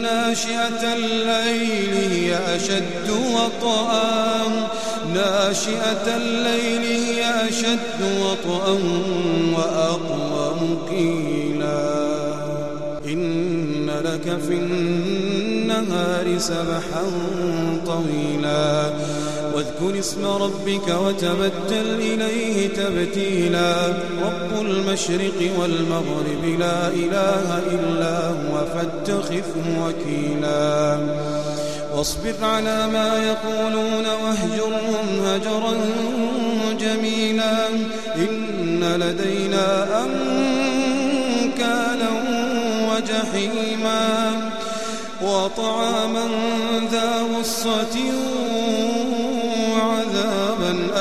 ناشئة الليل هي أشد وطئا ناشئة الليل هي أشد وطئا وأقوم قيلا إن لك في النهار سبحا طويلا. واذكر اسم ربك وتبتل إليه تبتيلا. رب المشرق والمغرب لا إله إلا هو فاتخذه وكيلا. واصبر على ما يقولون واهجرهم هجرا جميلا. إن لدينا أنكالا وجحيما. وطعاما ذا غصة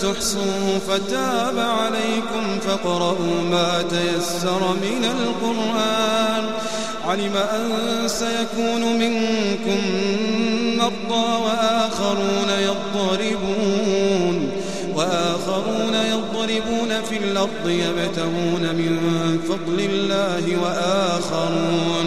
تحصوا فتاب عليكم فاقرؤوا ما تيسر من القرآن. علم أن سيكون منكم مرضى وآخرون يضربون وآخرون يضربون في الأرض يبتغون من فضل الله وآخرون.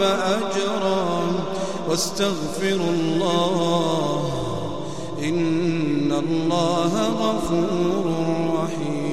وأعظم أجرا واستغفروا الله إن الله غفور رحيم